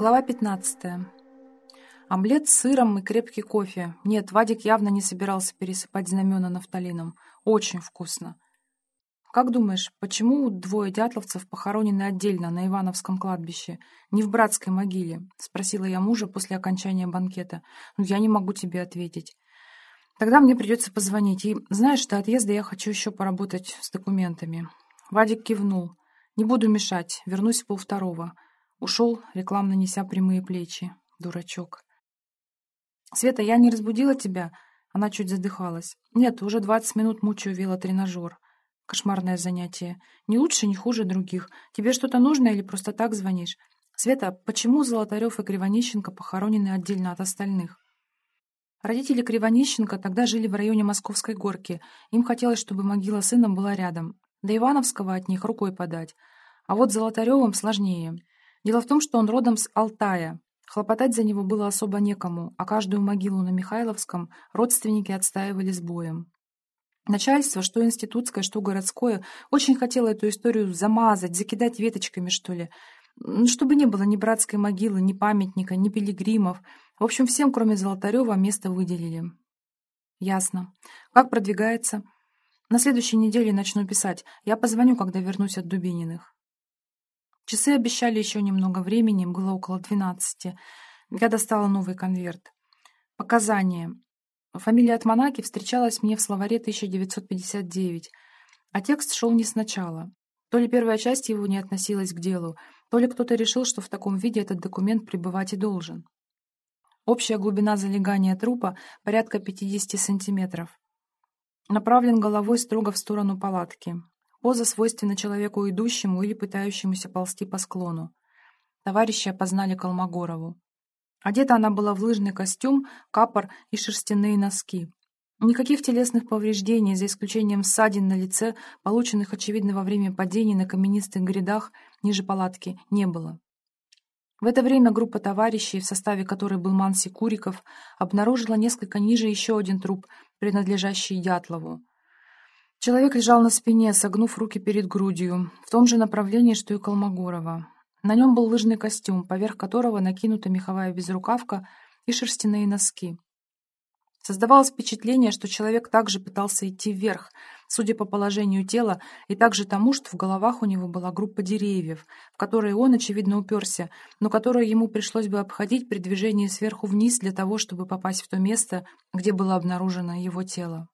Глава 15. Омлет с сыром и крепкий кофе. Нет, Вадик явно не собирался пересыпать знамена нафталином. Очень вкусно. Как думаешь, почему двое дятловцев похоронены отдельно на Ивановском кладбище, не в братской могиле? Спросила я мужа после окончания банкета. Ну, я не могу тебе ответить. Тогда мне придется позвонить. И знаешь, до отъезда я хочу еще поработать с документами. Вадик кивнул. Не буду мешать, вернусь полвторого. Ушел, рекламно неся прямые плечи. Дурачок. «Света, я не разбудила тебя?» Она чуть задыхалась. «Нет, уже двадцать минут мучаю велотренажер. Кошмарное занятие. Не лучше, не хуже других. Тебе что-то нужно или просто так звонишь? Света, почему Золотарев и Кривонищенко похоронены отдельно от остальных?» Родители Кривонищенко тогда жили в районе Московской горки. Им хотелось, чтобы могила сына была рядом. До Ивановского от них рукой подать. А вот Золотаревым сложнее. Дело в том, что он родом с Алтая. Хлопотать за него было особо некому, а каждую могилу на Михайловском родственники отстаивали с боем. Начальство, что институтское, что городское, очень хотело эту историю замазать, закидать веточками, что ли. Чтобы не было ни братской могилы, ни памятника, ни пилигримов. В общем, всем, кроме Золотарева, место выделили. Ясно. Как продвигается? На следующей неделе начну писать. Я позвоню, когда вернусь от Дубининых. Часы обещали еще немного времени, было около двенадцати. Я достала новый конверт. Показания. Фамилия Атманаки встречалась мне в словаре 1959, а текст шел не сначала. То ли первая часть его не относилась к делу, то ли кто-то решил, что в таком виде этот документ пребывать и должен. Общая глубина залегания трупа порядка 50 сантиметров. Направлен головой строго в сторону палатки. Поза свойственна человеку идущему или пытающемуся ползти по склону. Товарищи опознали Колмогорову. Одета она была в лыжный костюм, капор и шерстяные носки. Никаких телесных повреждений, за исключением ссадин на лице, полученных, очевидно, во время падений на каменистых грядах ниже палатки, не было. В это время группа товарищей, в составе которой был Манси Куриков, обнаружила несколько ниже еще один труп, принадлежащий Дятлову. Человек лежал на спине, согнув руки перед грудью, в том же направлении, что и Колмогорова. На нем был лыжный костюм, поверх которого накинута меховая безрукавка и шерстяные носки. Создавалось впечатление, что человек также пытался идти вверх, судя по положению тела, и также тому, что в головах у него была группа деревьев, в которые он, очевидно, уперся, но которую ему пришлось бы обходить при движении сверху вниз для того, чтобы попасть в то место, где было обнаружено его тело.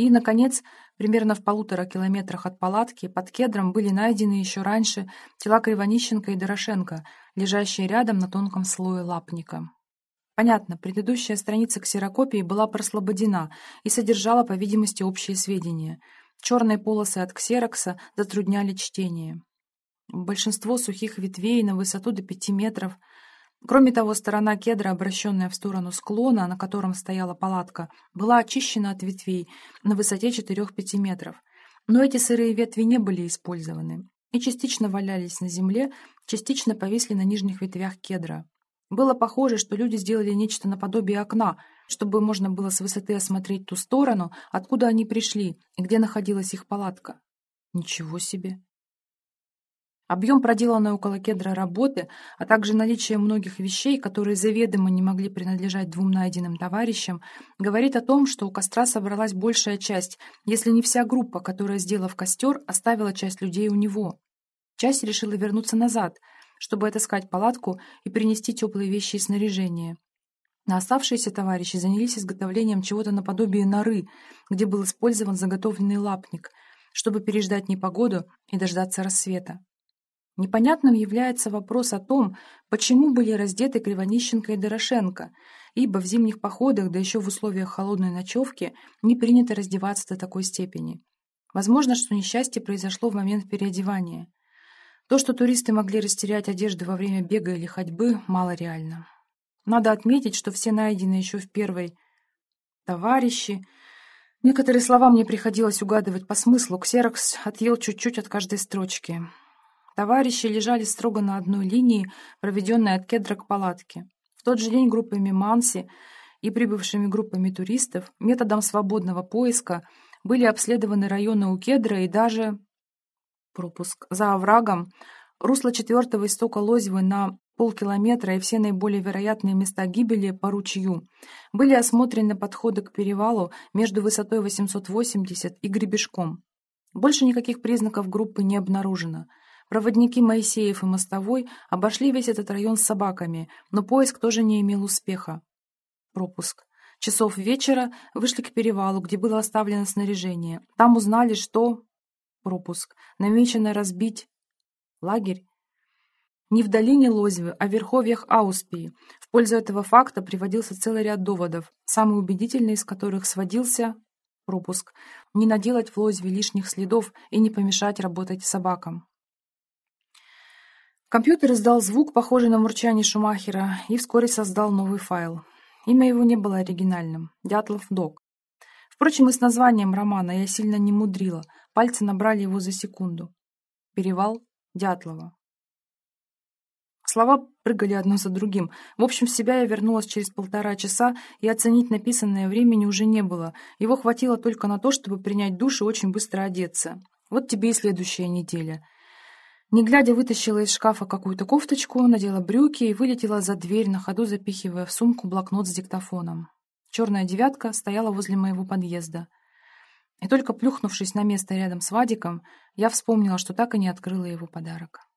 И, наконец, примерно в полутора километрах от палатки под кедром были найдены еще раньше тела Кривонищенко и Дорошенко, лежащие рядом на тонком слое лапника. Понятно, предыдущая страница ксерокопии была прослободена и содержала, по видимости, общие сведения. Черные полосы от ксерокса затрудняли чтение. Большинство сухих ветвей на высоту до пяти метров – Кроме того, сторона кедра, обращенная в сторону склона, на котором стояла палатка, была очищена от ветвей на высоте 4-5 метров. Но эти сырые ветви не были использованы и частично валялись на земле, частично повисли на нижних ветвях кедра. Было похоже, что люди сделали нечто наподобие окна, чтобы можно было с высоты осмотреть ту сторону, откуда они пришли и где находилась их палатка. Ничего себе! Объем проделанной около кедра работы, а также наличие многих вещей, которые заведомо не могли принадлежать двум найденным товарищам, говорит о том, что у костра собралась большая часть, если не вся группа, которая, сделав костер, оставила часть людей у него. Часть решила вернуться назад, чтобы отыскать палатку и принести теплые вещи и снаряжение. На оставшиеся товарищи занялись изготовлением чего-то наподобие норы, где был использован заготовленный лапник, чтобы переждать непогоду и дождаться рассвета. Непонятным является вопрос о том, почему были раздеты Кривонищенко и Дорошенко, ибо в зимних походах, да еще в условиях холодной ночевки, не принято раздеваться до такой степени. Возможно, что несчастье произошло в момент переодевания. То, что туристы могли растерять одежду во время бега или ходьбы, мало реально. Надо отметить, что все найдены еще в первой товарищи. Некоторые слова мне приходилось угадывать по смыслу. Ксерокс отъел чуть-чуть от каждой строчки. Товарищи лежали строго на одной линии, проведенной от кедра к палатке. В тот же день группами Манси и прибывшими группами туристов методом свободного поиска были обследованы районы у кедра и даже пропуск за оврагом русло четвертого истока Лозевой на полкилометра и все наиболее вероятные места гибели по ручью. Были осмотрены подходы к перевалу между высотой 880 и гребешком. Больше никаких признаков группы не обнаружено. Проводники Моисеев и Мостовой обошли весь этот район с собаками, но поиск тоже не имел успеха. Пропуск. Часов вечера вышли к перевалу, где было оставлено снаряжение. Там узнали, что... Пропуск. Намечено разбить... Лагерь? Не в долине Лозьвы, а в верховьях Ауспии. В пользу этого факта приводился целый ряд доводов, самый убедительный из которых сводился пропуск. Не наделать в Лозве лишних следов и не помешать работать собакам. Компьютер издал звук, похожий на мурчание Шумахера, и вскоре создал новый файл. Имя его не было оригинальным – Дятлов Док. Впрочем, и с названием романа я сильно не мудрила, пальцы набрали его за секунду. Перевал Дятлова. Слова прыгали одно за другим. В общем, в себя я вернулась через полтора часа, и оценить написанное времени уже не было. Его хватило только на то, чтобы принять душ и очень быстро одеться. Вот тебе и следующая неделя. Не глядя, вытащила из шкафа какую-то кофточку, надела брюки и вылетела за дверь, на ходу запихивая в сумку блокнот с диктофоном. Черная девятка стояла возле моего подъезда. И только плюхнувшись на место рядом с Вадиком, я вспомнила, что так и не открыла его подарок.